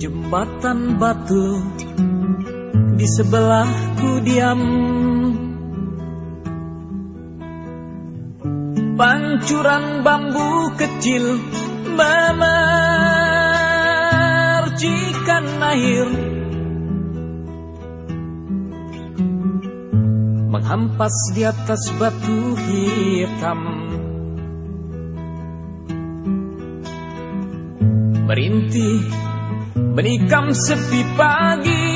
Jembatan batu di sebelahku diam. Pancuran bambu kecil memercikan air. Menghampas di atas batu hitam. Merintih menikam sepi pagi.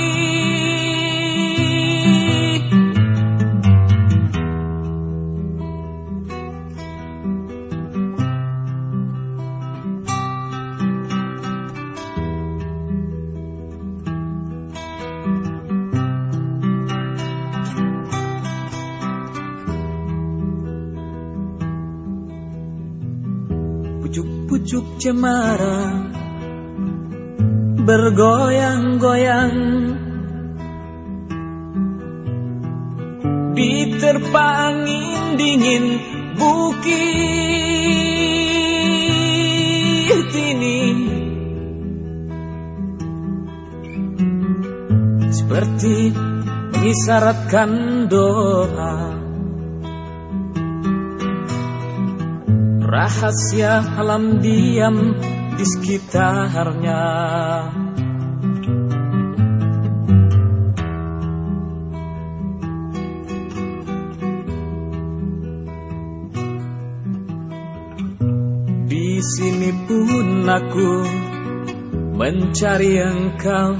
Pucuk-pucuk cemara bergoyang-goyang. Diterpa angin dingin bukit ini. Seperti mengisyaratkan doa. Rahasia alam diam di sekitarnya sini pun aku mencari engkau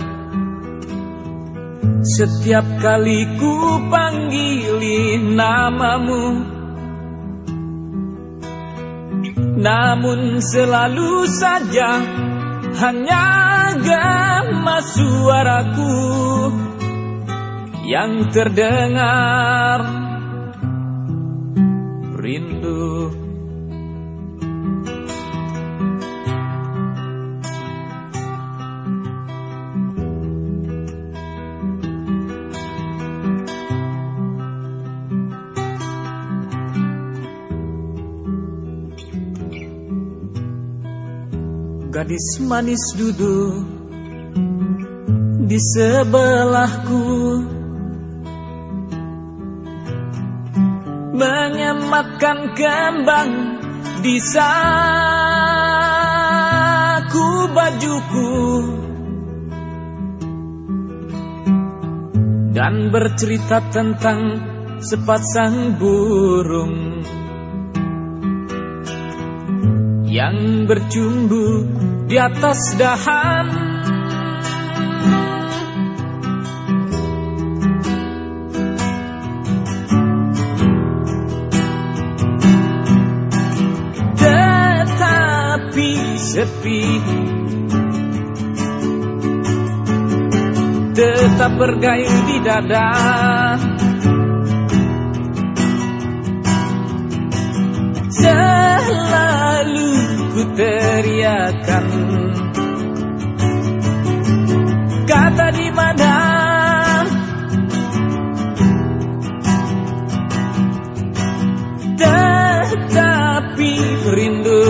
Setiap kali ku panggilin namamu Namun selalu saja hanya gama suaraku yang terdengar rindu. Gadis manis duduk di sebelahku. Menyematkan kembang di saku bajuku. Dan bercerita tentang sepasang burung yang bercumbu di atas dahan. Tetapi sepi Tetap bergayung di dada. Selalu teriakan. Kata di mana? Tetapi rindu.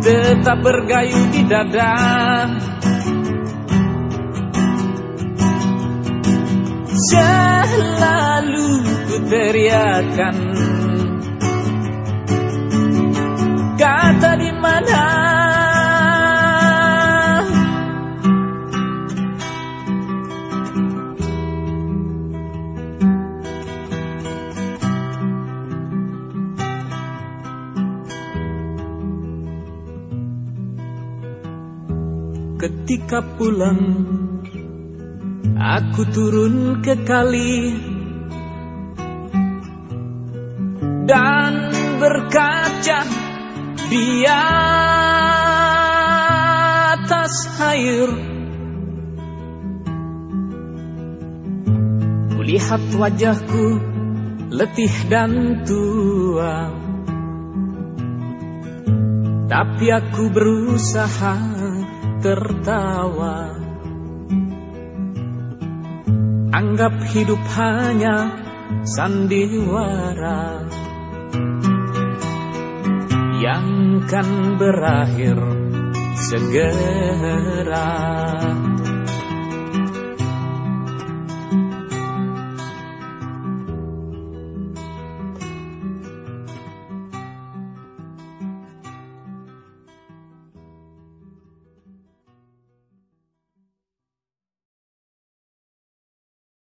Tetap bergayung di dada. Selalu ku teriakan Ketika pulang Aku turun ke kali Dan berkaca di atas air. Kulihat wajahku letih dan tua. Tapi aku berusaha tertawa. Anggap hidup hanya sandiwara Yang kan berakhir segera